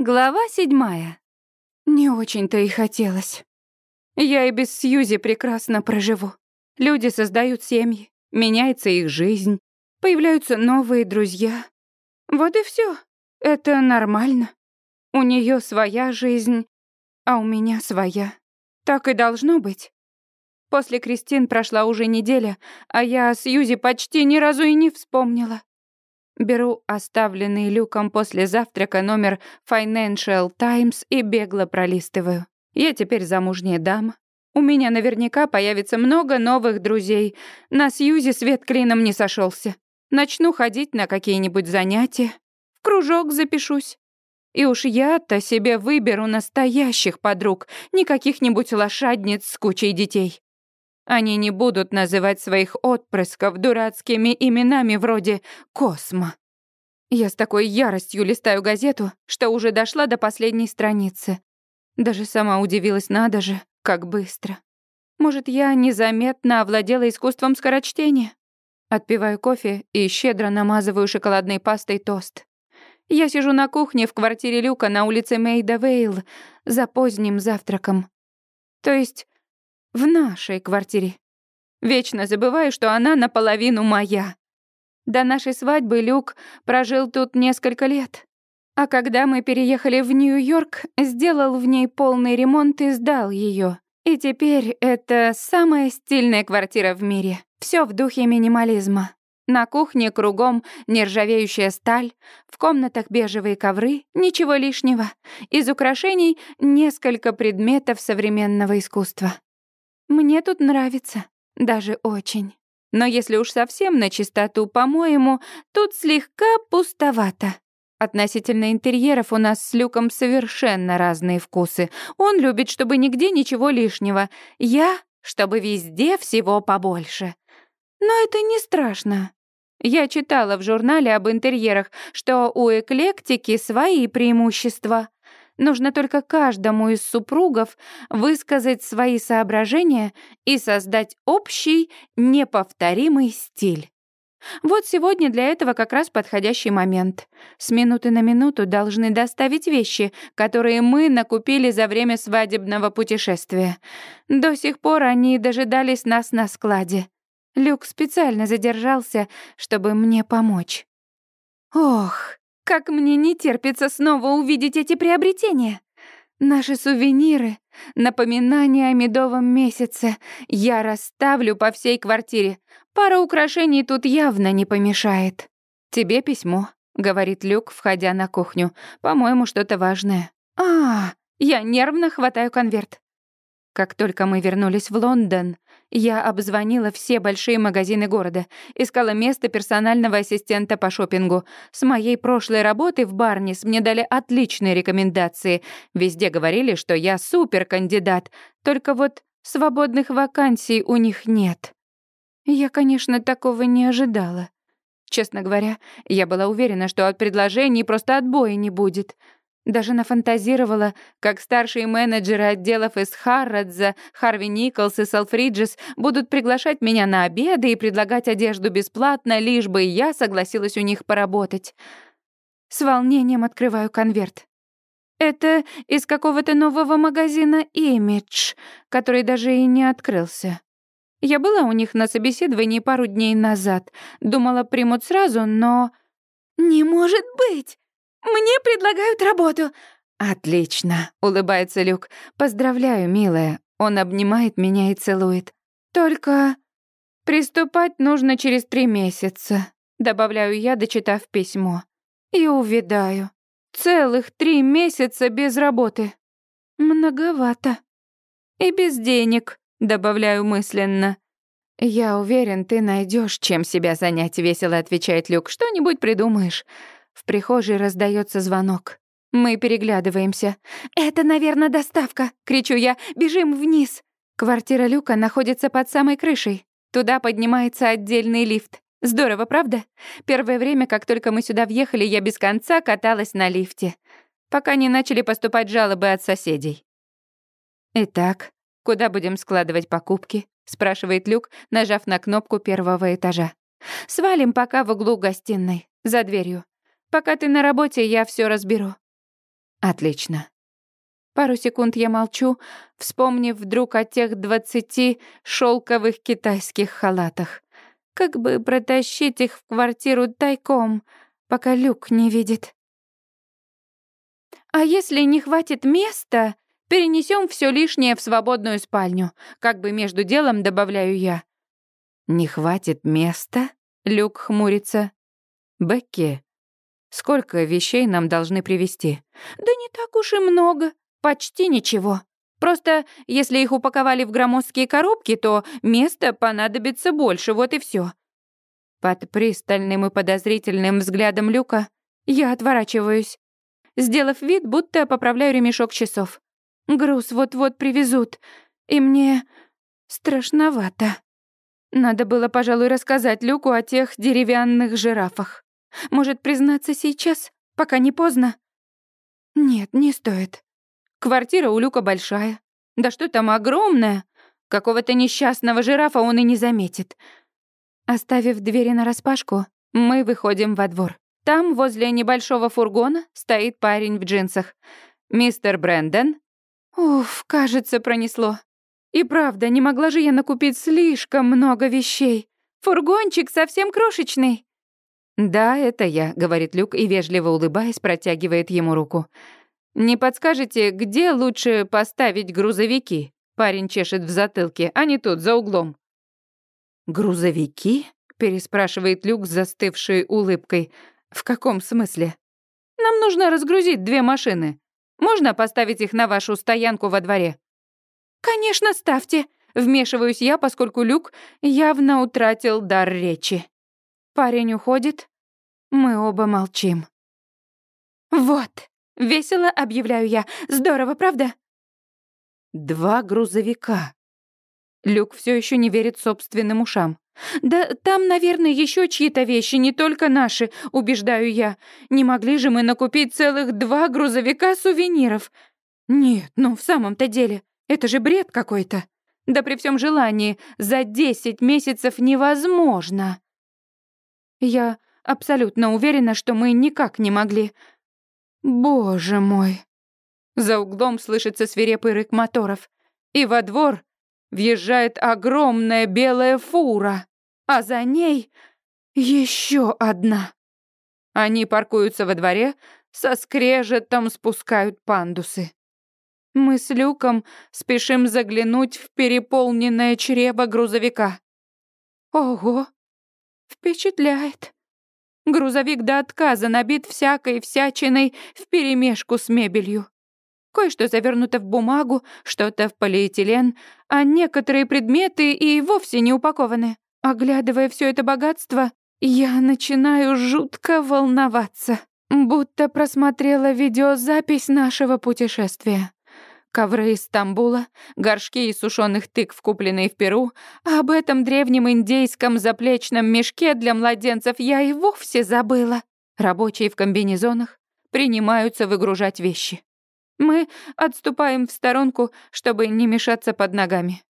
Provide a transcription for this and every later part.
Глава седьмая. Не очень-то и хотелось. Я и без Сьюзи прекрасно проживу. Люди создают семьи, меняется их жизнь, появляются новые друзья. Вот и все. Это нормально. У нее своя жизнь, а у меня своя. Так и должно быть. После Кристин прошла уже неделя, а я о Сьюзи почти ни разу и не вспомнила. Беру оставленный люком после завтрака номер Financial Times и бегло пролистываю. Я теперь замужняя дама. У меня наверняка появится много новых друзей. На Сьюзи свет клином не сошелся. Начну ходить на какие-нибудь занятия. В кружок запишусь. И уж я-то себе выберу настоящих подруг, не каких-нибудь лошадниц с кучей детей. Они не будут называть своих отпрысков дурацкими именами вроде «Космо». Я с такой яростью листаю газету, что уже дошла до последней страницы. Даже сама удивилась, надо же, как быстро. Может, я незаметно овладела искусством скорочтения? Отпиваю кофе и щедро намазываю шоколадной пастой тост. Я сижу на кухне в квартире Люка на улице Мейда Вейл за поздним завтраком. То есть в нашей квартире. Вечно забываю, что она наполовину моя. До нашей свадьбы Люк прожил тут несколько лет. А когда мы переехали в Нью-Йорк, сделал в ней полный ремонт и сдал ее. И теперь это самая стильная квартира в мире. Все в духе минимализма. На кухне кругом нержавеющая сталь, в комнатах бежевые ковры, ничего лишнего. Из украшений несколько предметов современного искусства. Мне тут нравится, даже очень. Но если уж совсем на чистоту, по-моему, тут слегка пустовато. Относительно интерьеров у нас с Люком совершенно разные вкусы. Он любит, чтобы нигде ничего лишнего. Я, чтобы везде всего побольше. Но это не страшно. Я читала в журнале об интерьерах, что у эклектики свои преимущества. Нужно только каждому из супругов высказать свои соображения и создать общий, неповторимый стиль. Вот сегодня для этого как раз подходящий момент. С минуты на минуту должны доставить вещи, которые мы накупили за время свадебного путешествия. До сих пор они дожидались нас на складе. Люк специально задержался, чтобы мне помочь. Ох, как мне не терпится снова увидеть эти приобретения. Наши сувениры, напоминания о медовом месяце я расставлю по всей квартире. Пара украшений тут явно не помешает. Тебе письмо, говорит Люк, входя на кухню. По-моему, что-то важное. А, я нервно хватаю конверт. Как только мы вернулись в Лондон, я обзвонила все большие магазины города, искала место персонального ассистента по шопингу. С моей прошлой работы в Барнис мне дали отличные рекомендации. Везде говорили, что я суперкандидат, только вот свободных вакансий у них нет. Я, конечно, такого не ожидала. Честно говоря, я была уверена, что от предложений просто отбоя не будет. Даже нафантазировала, как старшие менеджеры отделов из Харродза, Харви Николс и Салфриджес будут приглашать меня на обеды и предлагать одежду бесплатно, лишь бы я согласилась у них поработать. С волнением открываю конверт. Это из какого-то нового магазина «Имидж», который даже и не открылся. Я была у них на собеседовании пару дней назад. Думала, примут сразу, но... «Не может быть!» Мне предлагают работу. Отлично, улыбается Люк. Поздравляю, милая. Он обнимает меня и целует. Только приступать нужно через три месяца, добавляю я, дочитав письмо. И увядаю. Целых три месяца без работы. Многовато. И без денег, добавляю мысленно. Я уверен, ты найдешь, чем себя занять, весело отвечает Люк. Что-нибудь придумаешь. В прихожей раздается звонок. Мы переглядываемся. «Это, наверное, доставка!» — кричу я. «Бежим вниз!» Квартира Люка находится под самой крышей. Туда поднимается отдельный лифт. Здорово, правда? Первое время, как только мы сюда въехали, я без конца каталась на лифте. Пока не начали поступать жалобы от соседей. «Итак, куда будем складывать покупки?» — спрашивает Люк, нажав на кнопку первого этажа. «Свалим пока в углу гостиной, за дверью. Пока ты на работе, я все разберу». Отлично. Пару секунд я молчу, вспомнив вдруг о тех двадцати шелковых китайских халатах. Как бы протащить их в квартиру тайком, пока Люк не видит. А если не хватит места, перенесем все лишнее в свободную спальню, как бы между делом добавляю я. Не хватит места? Люк хмурится. Бекки, сколько вещей нам должны привезти? Да не так уж и много. Почти ничего. Просто если их упаковали в громоздкие коробки, то места понадобится больше, вот и все. Под пристальным и подозрительным взглядом Люка я отворачиваюсь, сделав вид, будто поправляю ремешок часов. Груз вот-вот привезут, и мне страшновато. Надо было, пожалуй, рассказать Люку о тех деревянных жирафах. Может, признаться сейчас, пока не поздно? Нет, не стоит. Квартира у Люка большая. Да что там, огромная. Какого-то несчастного жирафа он и не заметит. Оставив двери нараспашку, мы выходим во двор. Там, возле небольшого фургона, стоит парень в джинсах. «Мистер Брэндон?» Уф, кажется, пронесло. И правда, не могла же я накупить слишком много вещей. Фургончик совсем крошечный. «Да, это я», — говорит Люк и, вежливо улыбаясь, протягивает ему руку. «Не подскажете, где лучше поставить грузовики?» Парень чешет в затылке, а не тут, за углом. «Грузовики?» — переспрашивает Люк с застывшей улыбкой. «В каком смысле?» «Нам нужно разгрузить две машины. Можно поставить их на вашу стоянку во дворе?» «Конечно, ставьте!» — вмешиваюсь я, поскольку Люк явно утратил дар речи. Парень уходит, мы оба молчим. «Вот!» Весело объявляю я. Здорово, правда? Два грузовика. Люк все еще не верит собственным ушам. Да там, наверное, еще чьи-то вещи, не только наши, убеждаю я. Не могли же мы накупить целых два грузовика сувениров? Нет, ну в самом-то деле, это же бред какой-то. Да при всем желании, за десять месяцев невозможно. Я абсолютно уверена, что мы никак не могли. Боже мой. За углом слышится свирепый рык моторов, и во двор въезжает огромная белая фура, а за ней еще одна. Они паркуются во дворе, со скрежетом спускают пандусы. Мы с Люком спешим заглянуть в переполненное чрево грузовика. Ого, впечатляет. Грузовик до отказа набит всякой всячиной вперемешку с мебелью. Кое-что завернуто в бумагу, что-то в полиэтилен, а некоторые предметы и вовсе не упакованы. Оглядывая все это богатство, я начинаю жутко волноваться, будто просмотрела видеозапись нашего путешествия ковры из Стамбула, горшки из сушеных тыкв, купленные в Перу, а об этом древнем индейском заплечном мешке для младенцев я и вовсе забыла. Рабочие в комбинезонах принимаются выгружать вещи. Мы отступаем в сторонку, чтобы не мешаться под ногами.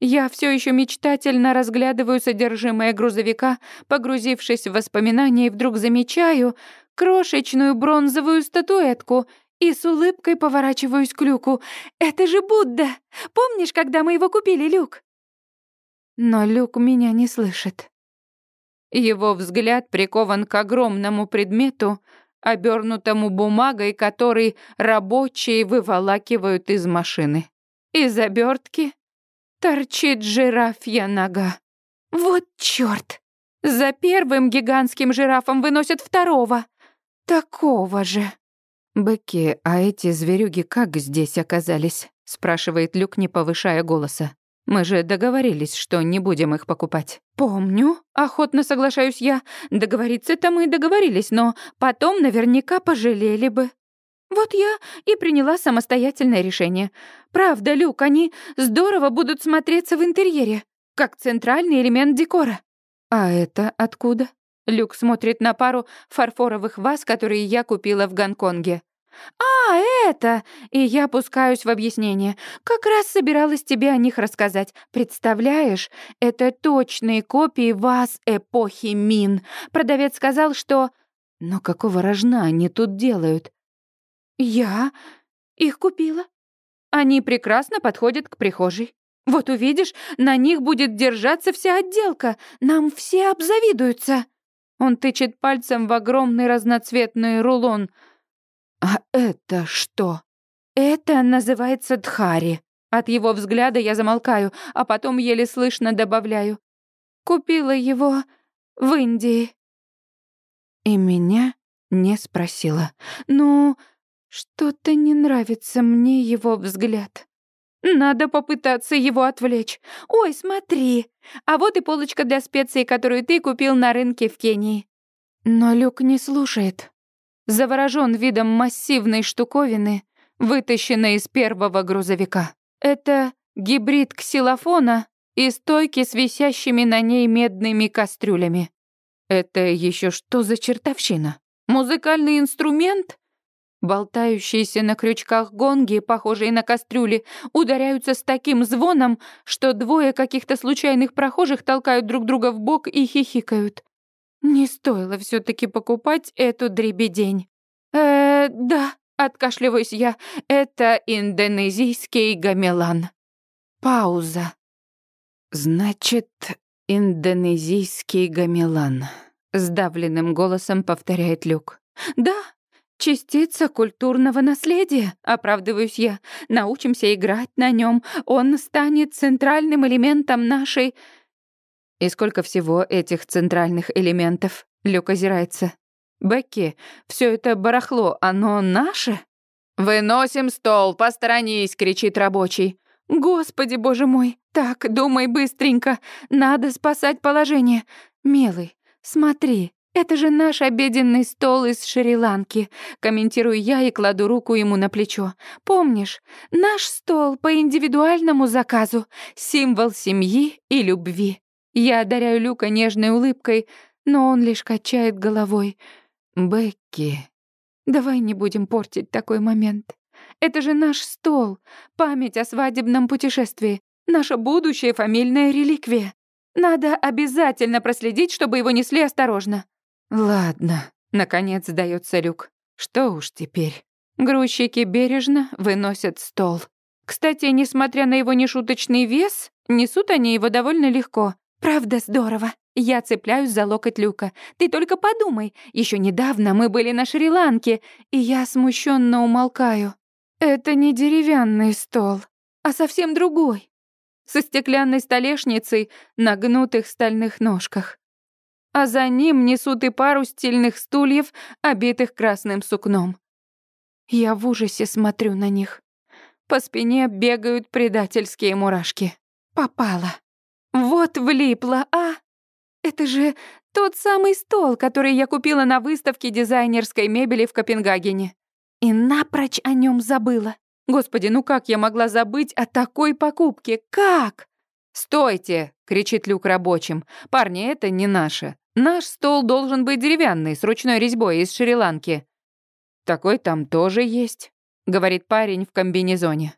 Я все еще мечтательно разглядываю содержимое грузовика, погрузившись в воспоминания, и вдруг замечаю крошечную бронзовую статуэтку и с улыбкой поворачиваюсь к Люку. «Это же Будда! Помнишь, когда мы его купили, Люк?» Но Люк меня не слышит. Его взгляд прикован к огромному предмету, обернутому бумагой, который рабочие выволакивают из машины. Из обертки торчит жирафья нога. Вот чёрт! За первым гигантским жирафом выносят второго. Такого же. «Бекки, а эти зверюги как здесь оказались?» — спрашивает Люк, не повышая голоса. «Мы же договорились, что не будем их покупать». «Помню», — охотно соглашаюсь я. «Договориться-то мы договорились, но потом наверняка пожалели бы». Вот я и приняла самостоятельное решение. Правда, Люк, они здорово будут смотреться в интерьере, как центральный элемент декора. А это откуда? Люк смотрит на пару фарфоровых ваз, которые я купила в Гонконге. «А, это!» И я пускаюсь в объяснение. «Как раз собиралась тебе о них рассказать. Представляешь, это точные копии ваз эпохи Мин. Продавец сказал, что...» «Но какого рожна они тут делают?» Я их купила. Они прекрасно подходят к прихожей. Вот увидишь, на них будет держаться вся отделка. Нам все обзавидуются. Он тычет пальцем в огромный разноцветный рулон. А это что? Это называется дхари. От его взгляда я замолкаю, а потом еле слышно добавляю. Купила его в Индии. И меня не спросила. Ну, что-то не нравится мне его взгляд. Надо попытаться его отвлечь. Ой, смотри, а вот и полочка для специй, которую ты купил на рынке в Кении. Но Люк не слушает. Заворожен видом массивной штуковины, вытащенной из первого грузовика. Это гибрид ксилофона и стойки с висящими на ней медными кастрюлями. Это еще что за чертовщина? Музыкальный инструмент? Болтающиеся на крючках гонги, похожие на кастрюли, ударяются с таким звоном, что двое каких-то случайных прохожих толкают друг друга в бок и хихикают. Не стоило все таки покупать эту дребедень. Э, да, откашливаюсь я. Это индонезийский гамелан. Пауза. Значит, индонезийский гамелан. Сдавленным голосом повторяет Люк. Да, Частица культурного наследия, оправдываюсь я. Научимся играть на нем, он станет центральным элементом нашей... И сколько всего этих центральных элементов? Люк озирается. Бекки, все это барахло, оно наше? «Выносим стол, посторонись!» — кричит рабочий. «Господи, боже мой! Так, думай быстренько! Надо спасать положение! Милый, смотри, «Это же наш обеденный стол из Шри-Ланки», — комментирую я и кладу руку ему на плечо. «Помнишь, наш стол по индивидуальному заказу, символ семьи и любви». Я одаряю Люка нежной улыбкой, но он лишь качает головой. «Бекки, давай не будем портить такой момент. Это же наш стол, память о свадебном путешествии, наша будущая фамильная реликвия. Надо обязательно проследить, чтобы его несли осторожно». «Ладно», — наконец сдается Люк. «Что уж теперь?» Грузчики бережно выносят стол. Кстати, несмотря на его нешуточный вес, несут они его довольно легко. Правда, здорово. Я цепляюсь за локоть Люка. Ты только подумай, еще недавно мы были на Шри-Ланке, и я смущенно умолкаю. Это не деревянный стол, а совсем другой. Со стеклянной столешницей на гнутых стальных ножках а за ним несут и пару стильных стульев, обитых красным сукном. Я в ужасе смотрю на них. По спине бегают предательские мурашки. Попала. Вот влипла, а? Это же тот самый стол, который я купила на выставке дизайнерской мебели в Копенгагене. И напрочь о нем забыла. Господи, ну как я могла забыть о такой покупке? Как? «Стойте!» — кричит Люк рабочим. «Парни, это не наше. Наш стол должен быть деревянный, с ручной резьбой из Шри-Ланки. Такой там тоже есть, говорит парень в комбинезоне.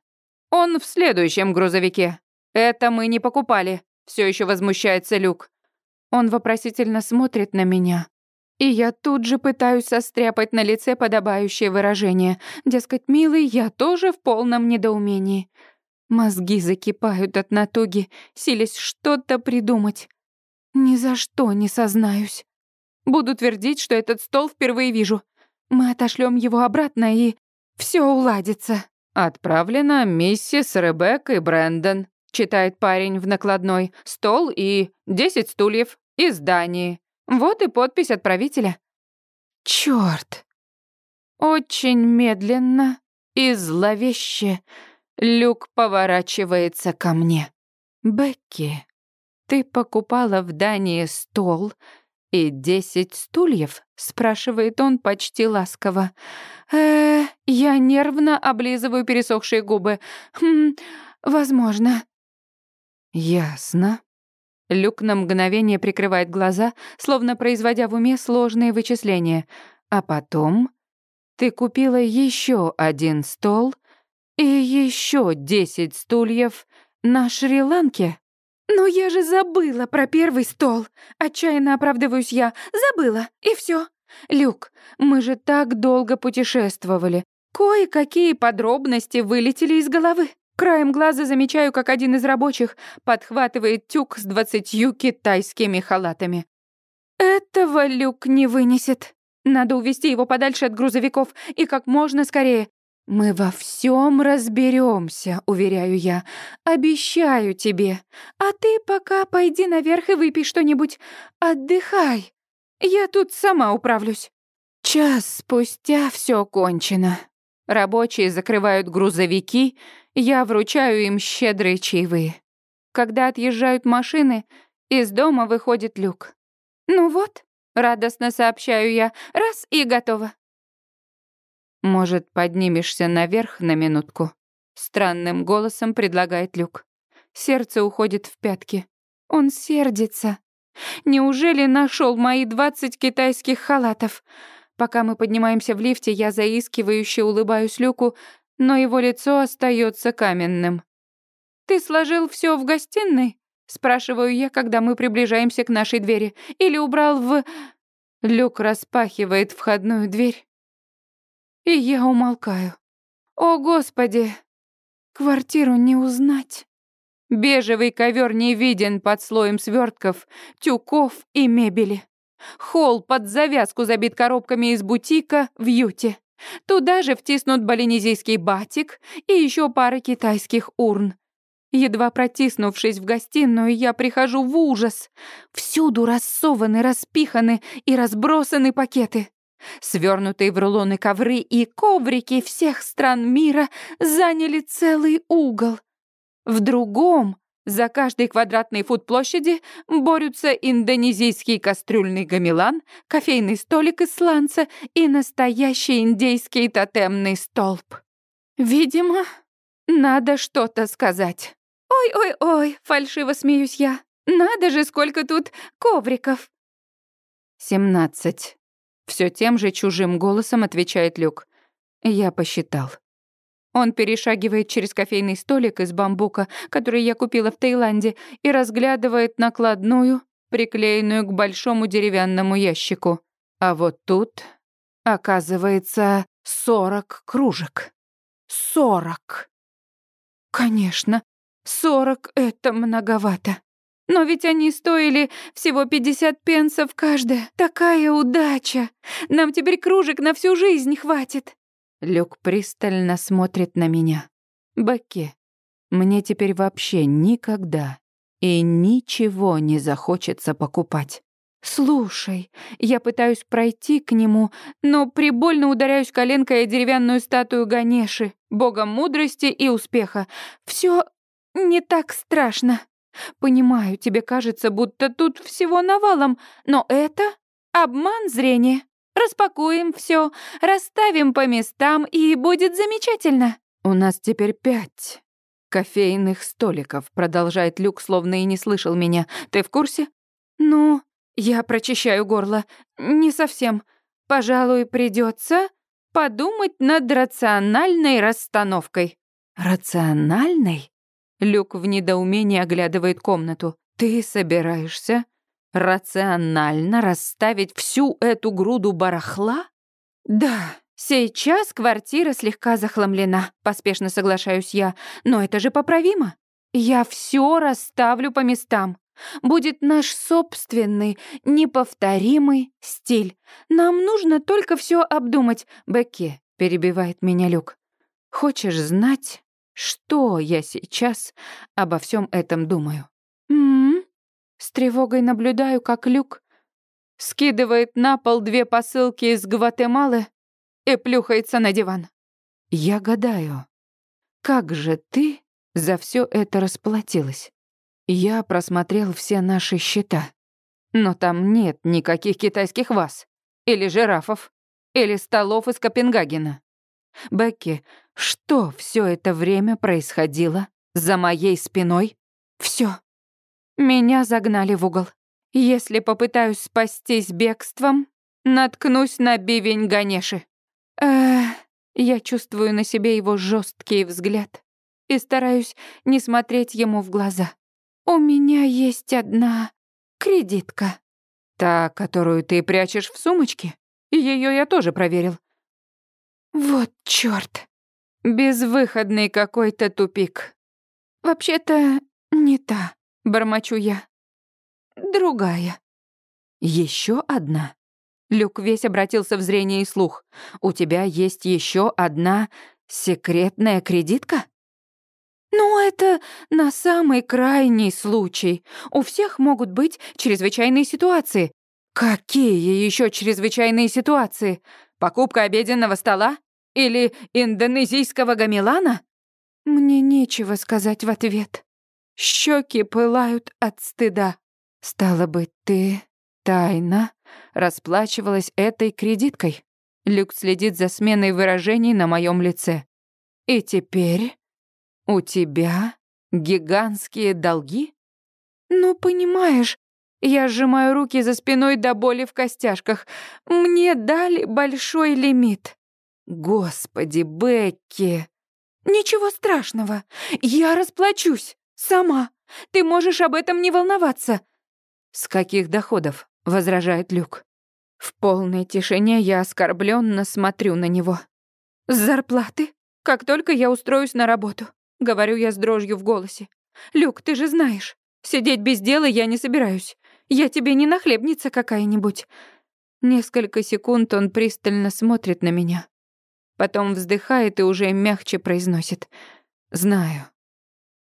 Он в следующем грузовике. Это мы не покупали. Все еще возмущается Люк. Он вопросительно смотрит на меня. И я тут же пытаюсь состряпать на лице подобающее выражение. Дескать, милый, я тоже в полном недоумении. Мозги закипают от натуги, силясь что-то придумать. Ни за что не сознаюсь. Буду твердить, что этот стол впервые вижу. Мы отошлем его обратно, и все уладится. Отправлено миссис Ребекка и Брэндон, читает парень в накладной. Стол и десять стульев из Дании. Вот и подпись отправителя. Черт! Очень медленно и зловеще Люк поворачивается ко мне. Бекки, «Ты покупала в Дании стол и десять стульев?» — спрашивает он почти ласково. э я нервно облизываю пересохшие губы. «Хм, возможно». «Ясно». Люк на мгновение прикрывает глаза, словно производя в уме сложные вычисления. А потом ты купила еще один стол и еще десять стульев на Шри-Ланке. «Но я же забыла про первый стол!» Отчаянно оправдываюсь я. «Забыла, и все. Люк, мы же так долго путешествовали. Кое-какие подробности вылетели из головы. Краем глаза замечаю, как один из рабочих подхватывает тюк с двадцатью китайскими халатами. Этого люк не вынесет. Надо увести его подальше от грузовиков и как можно скорее. Мы во всем разберемся, уверяю я. Обещаю тебе. А ты пока пойди наверх и выпей что-нибудь. Отдыхай. Я тут сама управлюсь. Час спустя все кончено. Рабочие закрывают грузовики, я вручаю им щедрые чаевые. Когда отъезжают машины, из дома выходит люк. «Ну вот», — радостно сообщаю я, — «раз и готово». «Может, поднимешься наверх на минутку?» Странным голосом предлагает Люк. Сердце уходит в пятки. Он сердится. Неужели нашел мои двадцать китайских халатов? Пока мы поднимаемся в лифте, я заискивающе улыбаюсь Люку, но его лицо остается каменным. «Ты сложил все в гостиной?» Спрашиваю я, когда мы приближаемся к нашей двери. Или убрал в... Люк распахивает входную дверь. И я умолкаю. О, Господи! Квартиру не узнать. Бежевый ковер не виден под слоем свертков, тюков и мебели. Холл под завязку забит коробками из бутика в Юте. Туда же втиснут балинезийский батик и еще пара китайских урн. Едва протиснувшись в гостиную, я прихожу в ужас. Всюду рассованы, распиханы и разбросаны пакеты. Свернутые в рулоны ковры и коврики всех стран мира заняли целый угол. В другом за каждый квадратный фут площади борются индонезийский кастрюльный гамелан, кофейный столик из сланца и настоящий индейский тотемный столб. Видимо, надо что-то сказать. «Ой-ой-ой», — фальшиво смеюсь я. «Надо же, сколько тут ковриков!» «Семнадцать». Все тем же чужим голосом отвечает Люк. Я посчитал. Он перешагивает через кофейный столик из бамбука, который я купила в Таиланде, и разглядывает накладную, приклеенную к большому деревянному ящику. А вот тут, оказывается, сорок кружек. Сорок. Конечно, сорок — это многовато. Но ведь они стоили всего пятьдесят пенсов каждая. Такая удача! Нам теперь кружек на всю жизнь хватит. Люк пристально смотрит на меня. «Бекки, мне теперь вообще никогда и ничего не захочется покупать. Слушай, я пытаюсь пройти к нему, но прибольно ударяюсь коленкой о деревянную статую Ганеши, бога мудрости и успеха. Все не так страшно. Понимаю, тебе кажется, будто тут всего навалом, но это обман зрения. Распакуем все, расставим по местам, и будет замечательно. У нас теперь пять кофейных столиков, продолжает Люк, словно и не слышал меня. Ты в курсе? Ну, я прочищаю горло. Не совсем. Пожалуй, придется подумать над рациональной расстановкой. Рациональной? Люк в недоумении оглядывает комнату. Ты собираешься Рационально расставить всю эту груду барахла? Да, сейчас квартира слегка захламлена, поспешно соглашаюсь я, но это же поправимо. Я все расставлю по местам. Будет наш собственный, неповторимый стиль. Нам нужно только все обдумать. Бекки, перебивает меня Люк. Хочешь знать, что я сейчас обо всем этом думаю? С тревогой наблюдаю, как Люк скидывает на пол две посылки из Гватемалы и плюхается на диван. Я гадаю, как же ты за все это расплатилась? Я просмотрел все наши счета, но там нет никаких китайских ваз, или жирафов, или столов из Копенгагена. Бекки, что все это время происходило за моей спиной? Все. Меня загнали в угол. Если попытаюсь спастись бегством, наткнусь на бивень Ганеши. Эх, я чувствую на себе его жесткий взгляд и стараюсь не смотреть ему в глаза. У меня есть одна кредитка. Та, которую ты прячешь в сумочке? Ее я тоже проверил. Вот чёрт. Безвыходный какой-то тупик. Вообще-то не та, бормочу я. Другая. Еще одна? Люк весь обратился в зрение и слух. У тебя есть еще одна секретная кредитка? Ну, это на самый крайний случай. У всех могут быть чрезвычайные ситуации. Какие еще чрезвычайные ситуации? Покупка обеденного стола? Или индонезийского гамелана? Мне нечего сказать в ответ. Щеки пылают от стыда. Стало быть, ты тайно расплачивалась этой кредиткой. Люк следит за сменой выражений на моем лице. И теперь у тебя гигантские долги? Ну, понимаешь, я сжимаю руки за спиной до боли в костяшках. Мне дали большой лимит. Господи, Бекки. Ничего страшного. Я расплачусь. Сама. Ты можешь об этом не волноваться. С каких доходов? возражает Люк. В полной тишине я оскорбленно смотрю на него. С зарплаты? Как только я устроюсь на работу, говорю я с дрожью в голосе. Люк, ты же знаешь, сидеть без дела я не собираюсь. Я тебе не нахлебница какая-нибудь. Несколько секунд он пристально смотрит на меня. Потом вздыхает и уже мягче произносит. «Знаю.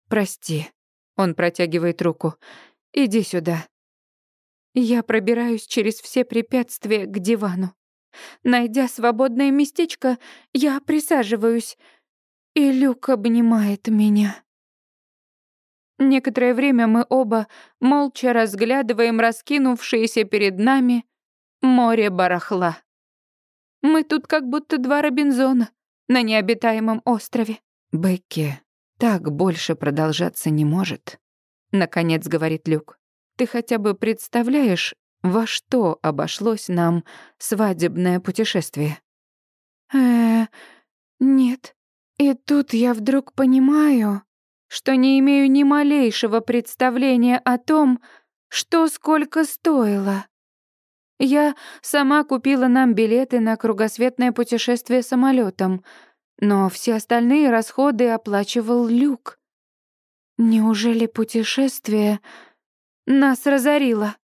Прости». Он протягивает руку. «Иди сюда». Я пробираюсь через все препятствия к дивану. Найдя свободное местечко, я присаживаюсь, и Люк обнимает меня. Некоторое время мы оба молча разглядываем раскинувшееся перед нами море барахла. Мы тут как будто два Робинзона на необитаемом острове. «Бекки, так больше продолжаться не может», — наконец говорит Люк. «Ты хотя бы представляешь, во что обошлось нам свадебное путешествие?» э нет. И тут я вдруг понимаю, что не имею ни малейшего представления о том, что сколько стоило. Я сама купила нам билеты на кругосветное путешествие самолетом, но все остальные расходы оплачивал Люк. Неужели путешествие нас разорило?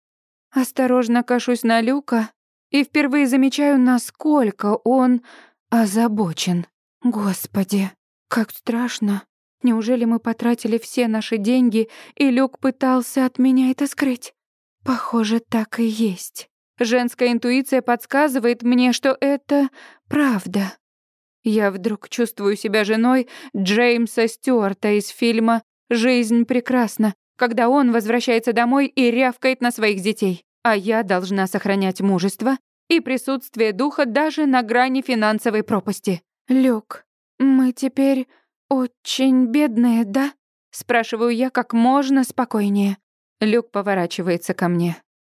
Осторожно кашусь на Люка и впервые замечаю, насколько он озабочен. Господи, как страшно. Неужели мы потратили все наши деньги, и Люк пытался от меня это скрыть? Похоже, так и есть. Женская интуиция подсказывает мне, что это правда. Я вдруг чувствую себя женой Джеймса Стюарта из фильма «Жизнь прекрасна», когда он возвращается домой и рявкает на своих детей, а я должна сохранять мужество и присутствие духа даже на грани финансовой пропасти. «Люк, мы теперь «Очень бедные, да?» — спрашиваю я как можно спокойнее. Люк поворачивается ко мне.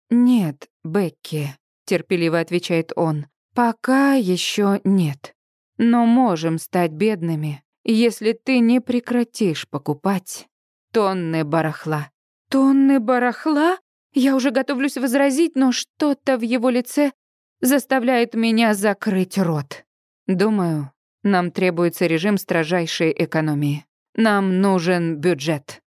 «Нет, Бекки», — терпеливо отвечает он. «Пока еще нет. Но можем стать бедными, если ты не прекратишь покупать тонны барахла». «Тонны барахла?» Я уже готовлюсь возразить, но что-то в его лице заставляет меня закрыть рот. Думаю, нам требуется режим строжайшей экономии. Нам нужен бюджет.